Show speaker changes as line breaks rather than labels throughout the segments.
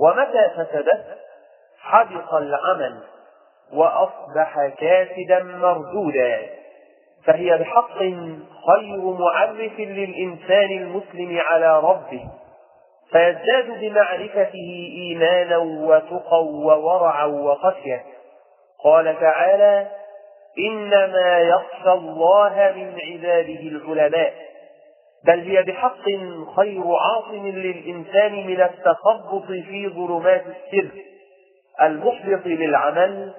ومتى فسدت؟ حبط العمل وأصبح كاسدا مردودا. فهي بحق خير معرف للإنسان المسلم على ربه. فيزداد بمعرفته إيمانا وتقى وورعا وخشية. قال تعالى إنما يخشى الله من عباده العلماء. بل هي بحق خير عاصم للإنسان من التخبط في ظلمات الشرك المحبط للعمل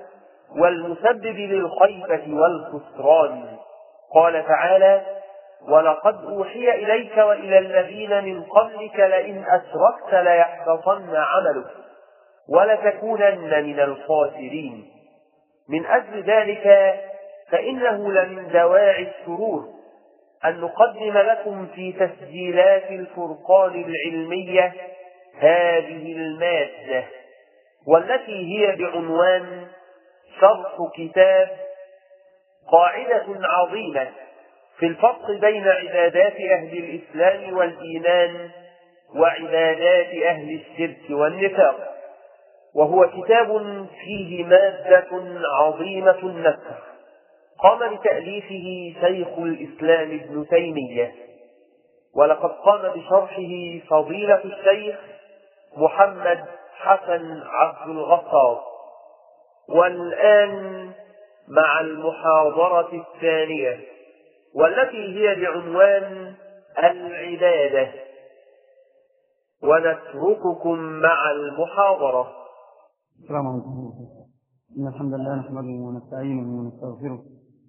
والمسبب للخيفة والخسران. قال تعالى ولقد أوحي إليك وإلى الذين من قبلك لئن أشركت ليحبطن عملك ولتكونن من الخاسرين. من أجل ذلك فإنه لمن دواعي السرور أن نقدم لكم في تسجيلات الفرقان العلمية هذه المادة والتي هي بعنوان شرح كتاب قاعدة عظيمة في الفرق بين عبادات أهل الإسلام والإيمان وعبادات أهل الشرك والنفاق. وهو كتاب فيه مادة عظيمة النفع. قام بتأليفه شيخ الإسلام ابن تيمية. ولقد قام بشرحه فضيلة الشيخ محمد حسن عبد الغفار. والآن مع المحاضرة الثانية والتي هي بعنوان العبادة. ونترككم مع المحاضرة.
السلام عليكم إن الحمد لله نحمده ونستعينه ونستغفره.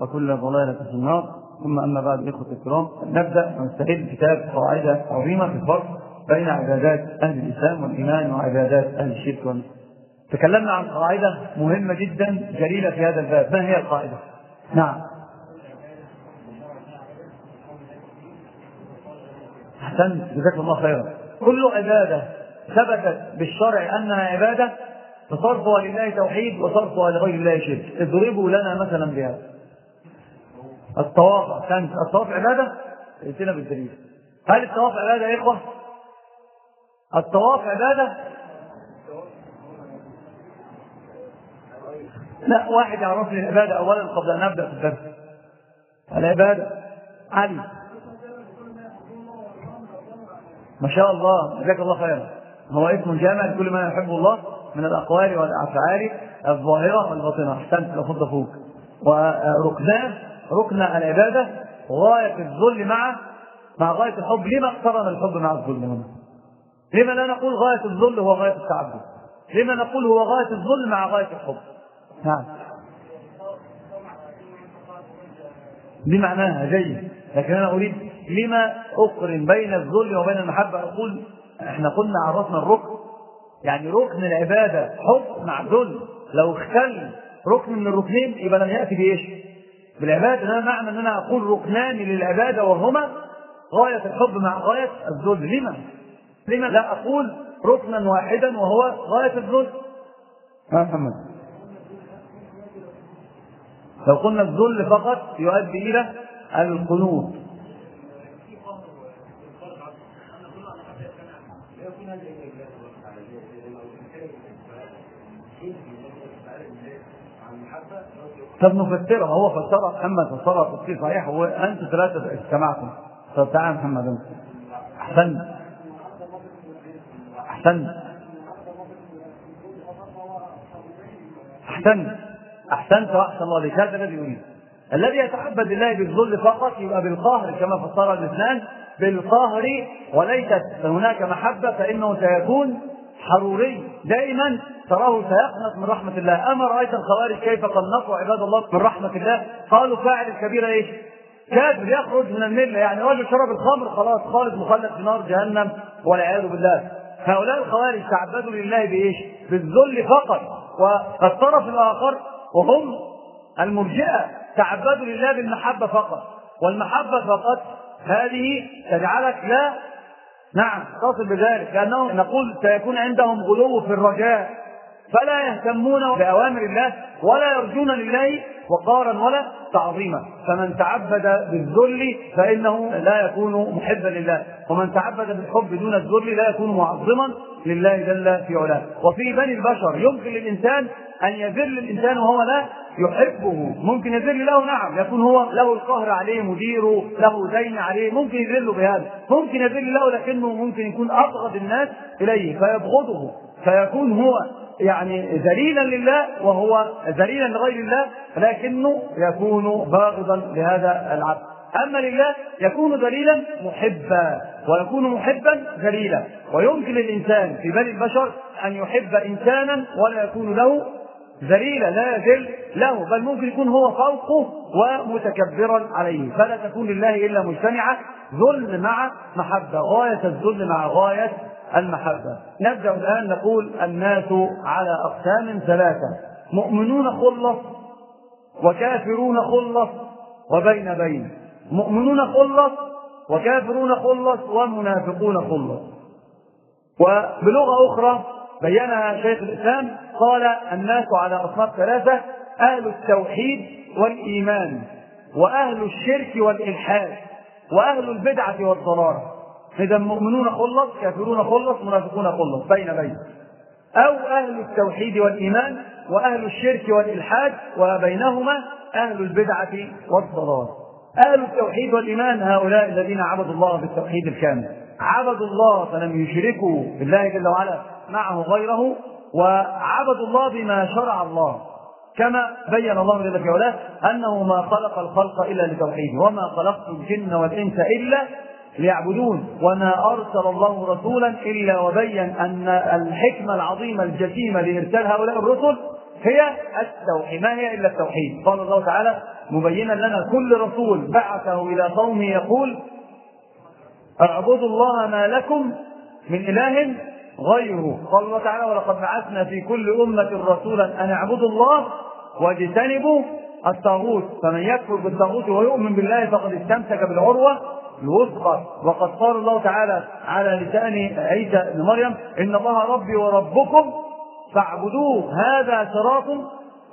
وكل ضلالة في النار. ثم أما بعد إخوة الكرام نبدأ ونستعيد كتاب قاعدة عظيمة في الفرق بين عبادات أهل الإسلام والإيمان وعبادات أهل الشرك تكلمنا عن قاعدة مهمة جدا جليلة في هذا الباب. ما هي القاعدة؟ نعم. أحسنت. جزاك الله خيرا. كل عبادة ثبتت بالشرع أنها عبادة فصرفها لله توحيد وصرفها لغير الله شرك. اضربوا لنا مثلا بهذا. الطواف أحسنت الطواف عبادة؟ ائتنا بالدليل. هل الطواف عبادة يا إخوة؟ الطواف عبادة؟ لا واحد يعرف لي العبادة أولا قبل أن نبدأ في الدرس. العبادة. علي. ما شاء الله. جزاك الله خيرا. هو اسم جامع لكل ما يحبه الله من الأقوال والأفعال الظاهرة والباطنة. أحسنت. لفض فوق وركنان ركن العبادة غاية الذل مع مع غاية الحب. لما اقترن الحب مع الذل هنا؟ لما لا نقول غاية الذل هو غاية التعبد؟ لما نقول هو غاية الذل مع غاية الحب؟ نعم. بمعناها جيد. لكن أنا أريد لما أقرن بين الذل وبين المحبة؟ أقول إحنا قلنا عرفنا الركن. يعني ركن العبادة حب مع ذل لو اختل ركن من الركنين يبقى لم يأتي بايش؟ بالعبادة ده معنى إن أنا أقول ركنان للعبادة وهما غاية الحب مع غاية الذل لما؟ لما لا أقول ركنا واحدا وهو غاية الذل؟ محمد لو قلنا الذل فقط يؤدي إلى القنوط طب نفسرها هو فسرها محمد فسرها تفسير صحيح وأنتم ثلاثة استمعتم طب تعال محمد. احسنت احسنت احسنت احسنت واحسن الله. عليك هذا الذي يريد الذي يتعبد لله بالذل فقط يبقى بالقهر كما فسر الاثنان بالقهر وليست هناك محبة فإنه سيكون حروري. دائما تراه سيقنط من رحمة الله. أما رأيت الخوارج كيف قنطوا عباد الله من رحمة الله؟ قالوا فاعل الكبيرة إيش؟ كافر يخرج من الملة. يعني رجل شرب الخمر خلاص خالد مخلد في نار جهنم والعياذ بالله. هؤلاء الخوارج تعبدوا لله بإيش؟ بالذل فقط. والطرف الآخر وهم المرجئة. تعبدوا لله بالمحبة فقط. والمحبة فقط هذه تجعلك لا نعم تصل بذلك لأنه نقول سيكون عندهم غلو في الرجاء. فلا يهتمون بأوامر الله ولا يرجون لله وقارا ولا تعظيما. فمن تعبد بالذل فإنه لا يكون محبا لله. ومن تعبد بالحب دون الذل لا يكون معظما لله جل في علاه. وفي بني البشر يمكن للإنسان أن يذل الإنسان وهو لا يحبه. ممكن يذل له نعم يكون هو له القهر عليه مديره له دين عليه ممكن يذله بهذا. ممكن يذل له لكنه ممكن يكون أبغض الناس إليه فيبغضه فيكون هو يعني ذليلا لله وهو ذليلا لغير الله لكنه يكون باغضا لهذا العبد. أما لله يكون ذليلا محبا ويكون محبا ذليلا. ويمكن للإنسان في بني البشر أن يحب انسانا ولا يكون له ذليلا لا يذل له بل ممكن يكون هو فوقه ومتكبرا عليه. فلا تكون لله إلا مجتمعة ذل مع محبة غاية الذل مع غاية المحبة. نبدأ الآن نقول الناس على أقسام ثلاثة. مؤمنون خلص وكافرون خلص وبين بين. مؤمنون خلص وكافرون خلص ومنافقون خلص. وبلغة أخرى بينها شيخ الإسلام قال الناس على أصناف ثلاثة أهل التوحيد والإيمان وأهل الشرك والإلحاد وأهل البدعة والضلال إذا مؤمنون خلص كافرون خلص منافقون خلص بين بين. أو أهل التوحيد والإيمان وأهل الشرك والإلحاد وبينهما أهل البدعة والضلال. أهل التوحيد والإيمان هؤلاء الذين عبدوا الله بالتوحيد الكامل. عبدوا الله فلم يشركوا بالله جل وعلا معه غيره وعبدوا الله بما شرع الله. كما بين الله جل في علاه أنه ما خلق الخلق إلا لتوحيده وما خلقت الجن والإنس إلا ليعبدون. وما أرسل الله رسولا إلا وبين أن الحكمة العظيمة الجسيمة لارسال هؤلاء الرسل هي التوحيد. ما هي إلا التوحيد؟ قال الله تعالى مبينا لنا كل رسول بعثه إلى قومه يقول اعبدوا الله ما لكم من إله غيره. قال الله تعالى ولقد بعثنا في كل أمة رسولا أن اعبدوا الله واجتنبوا الطاغوت. فمن يكفر بالطاغوت ويؤمن بالله فقد استمسك بالعروة الوثقى وقد قال الله تعالى على لسان عيسى بن مريم إن الله ربي وربكم فاعبدوه هذا صراط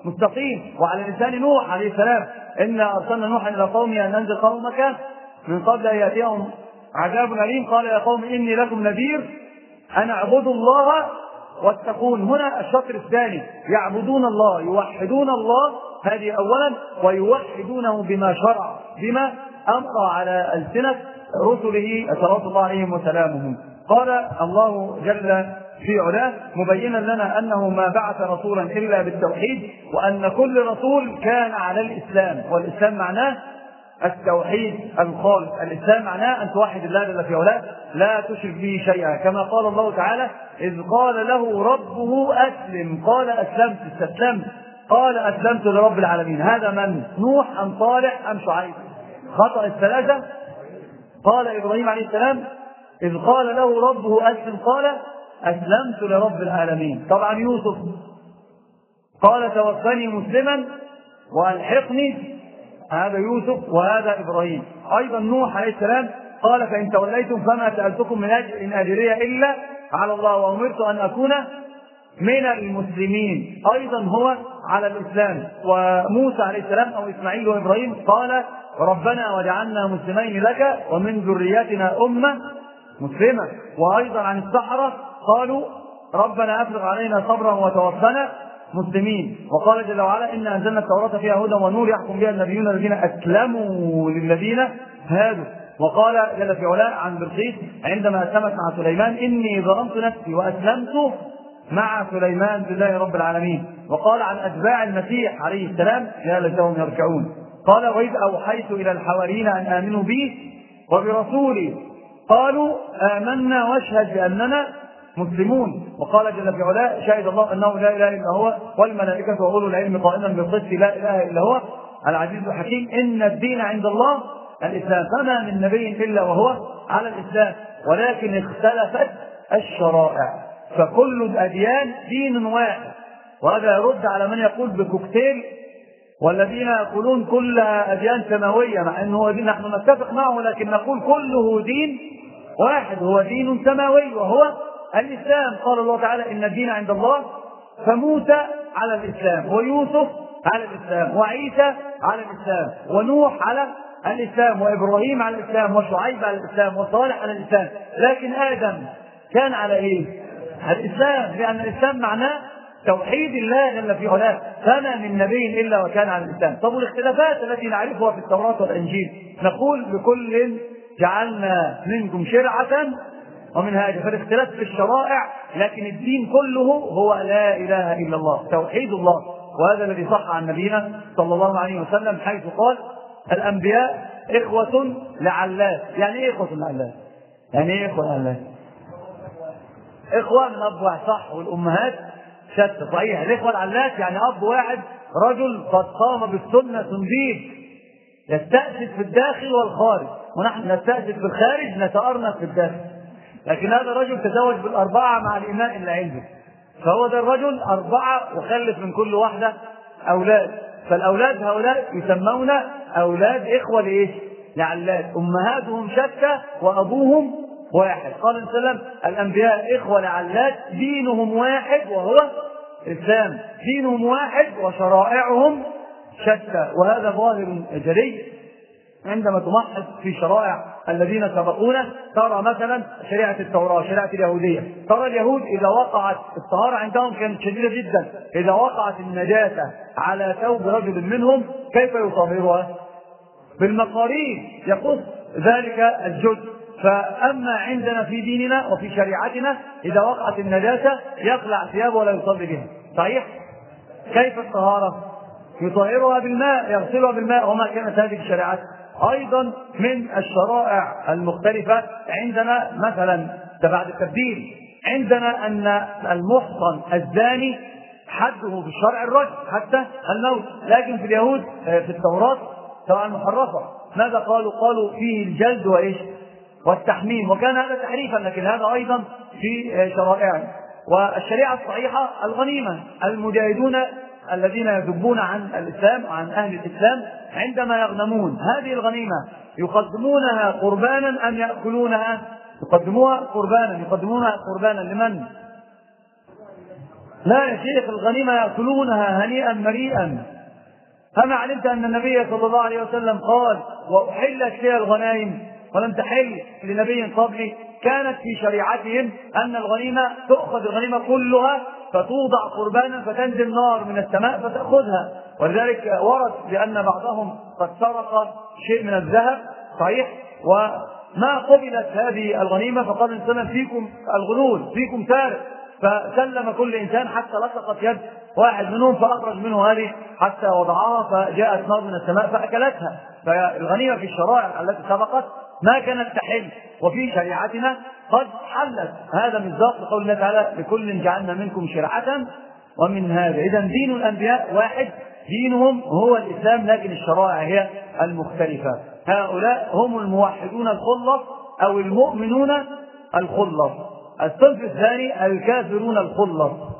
مستقيم. وعلى لسان نوح عليه السلام انا أرسلنا نوحا إلى قومه أن انزل قومك من قبل أن يأتيهم عذاب أليم. قال يا قوم إني لكم نذير أن اعبدوا الله واتقون. هنا الشطر الثاني يعبدون الله يوحدون الله هذه اولا ويوحدونه بما شرع بما أمر على ألسنة رسله صلوات الله عليهم وسلامهم قال الله جل في علاه مبينا لنا أنه ما بعث رسولا إلا بالتوحيد وأن كل رسول كان على الإسلام. والإسلام معناه التوحيد الخالص. الإسلام معناه أن توحد الله جل في علاه. لا تشرك به شيئا. كما قال الله تعالى إذ قال له ربه أسلم. قال أسلمت استسلمت. قال أسلمت لرب العالمين. هذا من؟ نوح أم صالح أم شعيب؟ خطأ الثلاثة؟ قال إبراهيم عليه السلام إذ قال له ربه أسلم قال أسلمت لرب العالمين. طبعا يوسف قال توفني مسلما وألحقني هذا يوسف وهذا إبراهيم. أيضا نوح عليه السلام قال فإن توليتم فما سألتكم من أجر إن أجري إلا على الله وأمرت أن أكون من المسلمين. أيضا هو على الإسلام. وموسى عليه السلام أو إسماعيل وإبراهيم قال ربنا وجعلنا مسلمين لك ومن ذريتنا أمة مسلمة. وأيضا عن السحرة قالوا ربنا أفرغ علينا صبرا وتوفنا مسلمين. وقال جل وعلا إنا أنزلنا التوراة فيها هدى ونور يحكم بها النبيون الذين أسلموا للذين هادوا. وقال جل في علاء عن بلقيس عندما أسلمت مع سليمان إني ظلمت نفسي وأسلمت مع سليمان لله رب العالمين. وقال عن أتباع المسيح عليه السلام يا ليتهم يرجعون. قال وإذ أوحيت إلى الحواريين أن آمنوا بي وبرسولي. قالوا آمنا واشهد بأننا مسلمون. وقال جل في علاه شهد الله أنه لا إله إلا هو والملائكة وأولو العلم قائما بالقسط لا إله إلا هو. العزيز الحكيم إن الدين عند الله الإسلام فما من نبي إلا وهو على الإسلام ولكن اختلفت الشرائع. فكل الأديان دين واحد. وهذا يرد على من يقول بكوكتيل والذين يقولون كلها أديان سماوية مع إنه هو دين نحن نتفق معه لكن نقول كله دين واحد هو دين سماوي وهو الإسلام. قال الله تعالى إن الدين عند الله. فموسى على الإسلام ويوسف على الإسلام وعيسى على الإسلام ونوح على الإسلام وإبراهيم على الإسلام وشعيب على الإسلام وصالح على الإسلام. لكن آدم كان على إيه؟ الإسلام لأن الإسلام معناه توحيد الله جل في علاه فما من نبي إلا وكان على الإسلام. طب والاختلافات التي نعرفها في التوراة والإنجيل نقول لكل جعلنا منكم شرعة ومن هذا فالاختلاف في الشرائع لكن الدين كله هو لا إله إلا الله توحيد الله. وهذا الذي صح عن نبينا صلى الله عليه وسلم حيث قال الأنبياء إخوة لعلات يعني إيه إخوة لعلات؟ يعني إيه إخوة لعلات؟ إخوة من اب واحد صح. والأمهات شتى صحيح. الإخوة العلات يعني أب واحد رجل قد قام بالسنة تنبيه. يستأسد في الداخل والخارج. ونحن نستأسد في الخارج نتأرنف في الداخل. لكن هذا الرجل تزوج بالأربعة مع الإماء اللي عنده. فهو ده الرجل أربعة وخلف من كل واحدة أولاد. فالأولاد هؤلاء يسمون أولاد إخوة لإيش؟ لعلات أمهاتهم شتى وأبوهم واحد. قال صلى الله عليه وسلم الأنبياء إخوة لعلات دينهم واحد وهو الإسلام. دينهم واحد وشرائعهم شتى. وهذا ظاهر جلي عندما تمحص في شرائع الذين سبقونا ترى مثلا شريعة التوراة شريعة اليهودية. ترى اليهود إذا وقعت الطهارة عندهم كانت شديدة جدا. إذا وقعت النجاسة على ثوب رجل منهم كيف يطهرها؟ بالمقارين يقص ذلك الجزء. فأما عندنا في ديننا وفي شريعتنا إذا وقعت النجاسة يقلع ثيابه ولا يصلي بها صحيح؟ كيف الطهارة؟ يطهرها بالماء يغسلها بالماء وما كانت هذه الشريعات أيضا من الشرائع المختلفة عندنا مثلا ده بعد التبديل عندنا أن المحصن الزاني حده في الرجل حتى الموت لكن في اليهود في التوراة سواء محرفة ماذا قالوا؟ قالوا فيه الجلد وإيش؟ والتحميم وكان هذا تحريفا لكن هذا أيضا في شرائعنا والشريعة الصحيحة الغنيمة المجاهدون الذين يذبون عن الإسلام وعن أهل الإسلام عندما يغنمون هذه الغنيمة يقدمونها قربانا أم يأكلونها؟ يقدموها قربانا يقدمونها قربانا لمن؟ لا يا شيخ الغنيمة يأكلونها هنيئا مريئا أما علمت أن النبي صلى الله عليه وسلم قال وأحلت فيها الغنائم ولم تحل لنبي قبلي كانت في شريعتهم أن الغنيمة تؤخذ الغنيمة كلها فتوضع قربانا فتنزل نار من السماء فتأخذها. ولذلك ورد بأن بعضهم قد سرق شيء من الذهب صحيح؟ وما قبلت هذه الغنيمة فقال وسلم فيكم الغلول فيكم سارق فسلم كل إنسان حتى لصقت يد واحد منهم فأخرج منه هذه حتى وضعها فجاءت نار من السماء فأكلتها. فالغنيمة في الشرائع التي سبقت ما كانت تحل وفي شريعتنا قد حلت. هذا مصداق لقول الله تعالى لكل جعلنا منكم شرعة ومن هذا. إذا دين الأنبياء واحد دينهم هو الإسلام لكن الشرائع هي المختلفة. هؤلاء هم الموحدون الخلص أو المؤمنون الخلص. الصنف الثاني الكافرون الخلص.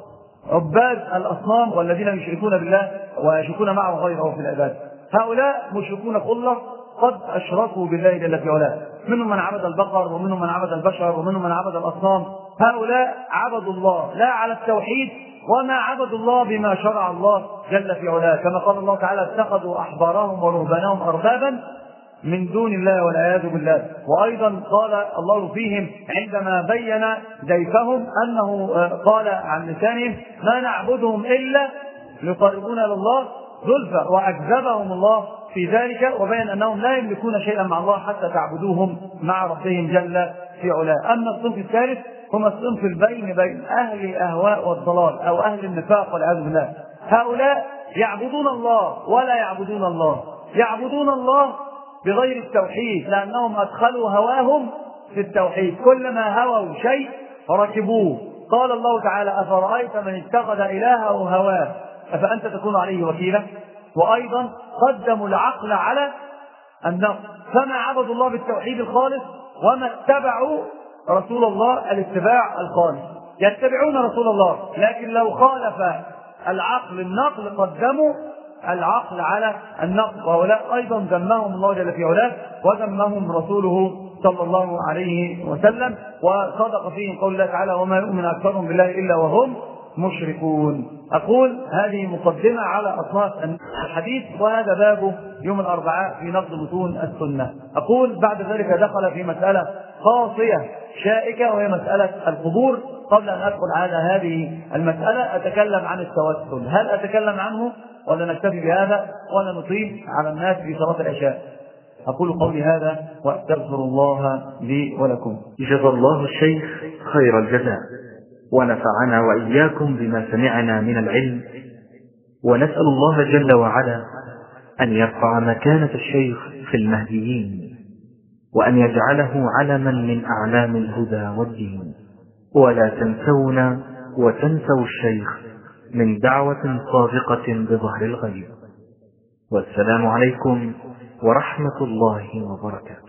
عباد الأصنام والذين يشركون بالله ويشركون معه غيره في العباد. هؤلاء مشركون خلص قد أشركوا بالله جل في علاه. منهم من عبد البقر ومنهم من عبد البشر ومنهم من عبد الأصنام. هؤلاء عبدوا الله لا على التوحيد وما عبدوا الله بما شرع الله جل في علاه. كما قال الله تعالى اتخذوا أحبارهم ورهبانهم أربابا من دون الله والعياذ بالله. وأيضا قال الله فيهم عندما بين زيفهم أنه قال عن لسانهم ما نعبدهم إلا ليقربونا إلى الله زلفى وأكذبهم الله في ذلك وبين أنهم لا يملكون شيئا مع الله حتى تعبدوهم مع ربهم جل في علاه. أما الصنف الثالث هم الصنف البين بين أهل الأهواء والضلال أو أهل النفاق والعياذ بالله. هؤلاء يعبدون الله ولا يعبدون الله. يعبدون الله بغير التوحيد لأنهم أدخلوا هواهم في التوحيد. كلما هووا شيء ركبوه. قال الله تعالى أفرأيت من اتخذ إلهه هواه؟ أفأنت تكون عليه وكيلا؟ وأيضا قدموا العقل على النقل. فما عبدوا الله بالتوحيد الخالص وما اتبعوا رسول الله الاتباع الخالص. يتبعون رسول الله لكن لو خالف العقل النقل قدموا العقل على النقل وهؤلاء أيضا ذمهم الله جل في علاه وذمهم رسوله صلى الله عليه وسلم وصدق فيهم قول الله تعالى وما يؤمن أكثرهم بالله إلا وهم مشركون. أقول هذه مقدمة على أصناف الحديث وهذا بابه يوم الأربعاء في نقد متون السنة. أقول بعد ذلك دخل في مسألة خاصية شائكة وهي مسألة القبور. قبل أن أدخل على هذه المسألة أتكلم عن التوسل. هل أتكلم عنه؟ ولا نكتفي بهذا ولا نطيل على الناس في صلاة العشاء. أقول قولي هذا وأستغفر الله لي ولكم.
جزا الله الشيخ خير الجزاء. ونفعنا وإياكم بما سمعنا من العلم. ونسأل الله جل وعلا أن يرفع مكانة الشيخ في المهديين. وأن يجعله علما من أعلام الهدى والدين. ولا تنسونا وتنسوا الشيخ من دعوة صادقة بظهر الغيب. والسلام عليكم ورحمة الله وبركاته.